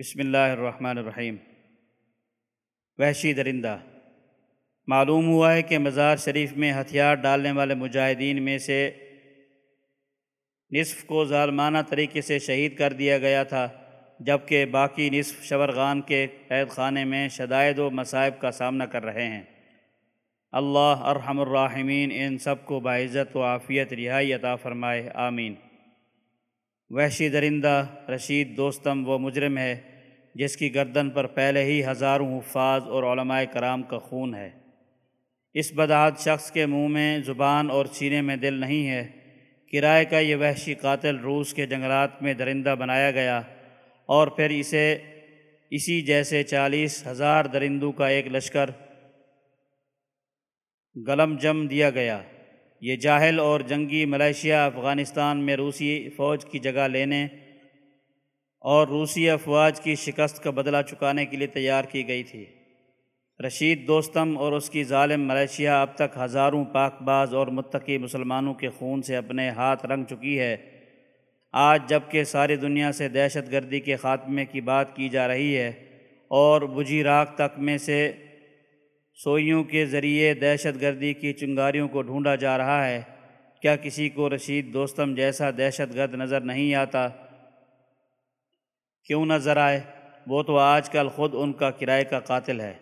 بسم اللہ الرحمن الرحیم۔ وحشی درندہ معلوم ہوا ہے کہ مزار شریف میں ہتھیار ڈالنے والے مجاہدین میں سے نصف کو ظالمانہ طریقے سے شہید کر دیا گیا تھا، جبکہ باقی نصف شورغان کے قید خانے میں شدائد و مصائب کا سامنا کر رہے ہیں۔ اللہ ارحم الراحمین، ان سب کو باعزت و عافیت، رہائی عطا فرمائے، آمین۔ وحشی درندہ رشید دوستم، وہ مجرم ہے۔ جس کی گردن پر پہلے ہی ہزاروں حفاظ اور علماء کرام کا خون ہے۔ اس بدعات شخص کے منہ میں زبان اور سینے میں دل نہیں ہے۔ کرائے کا یہ وحشی قاتل روس کے جنگلات میں درندہ بنایا گیا اور پھر اسے اسی جیسے چالیس ہزار درندوں کا ایک لشکر گلم جم دیا گیا۔ یہ جاہل اور جنگی ملیشیا افغانستان میں روسی فوج کی جگہ لینے اور روسی افواج کی شکست کا بدلہ چکانے کے لیے تیار کی گئی تھی۔ رشید دوستم اور اس کی ظالم ملیشیا اب تک ہزاروں پاک باز اور متقی مسلمانوں کے خون سے اپنے ہاتھ رنگ چکی ہے۔ آج جبکہ ساری دنیا سے دہشت گردی کے خاتمے کی بات کی جا رہی ہے اور بجھی راک تک میں سے سوئیوں کے ذریعے دہشت گردی کی چنگاریوں کو ڈھونڈا جا رہا ہے، کیا کسی کو رشید دوستم جیسا دہشت گرد نظر نہیں آتا؟ کیوں نظر آئے وہ تو آج کل خود ان کا کرائے کا قاتل ہے۔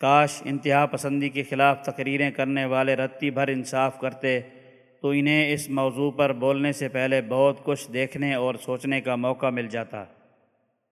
کاش انتہا پسندی کے خلاف تقریریں کرنے والے رتی بھر انصاف کرتے، تو انہیں اس موضوع پر بولنے سے پہلے بہت کچھ دیکھنے اور سوچنے کا موقع مل جاتا۔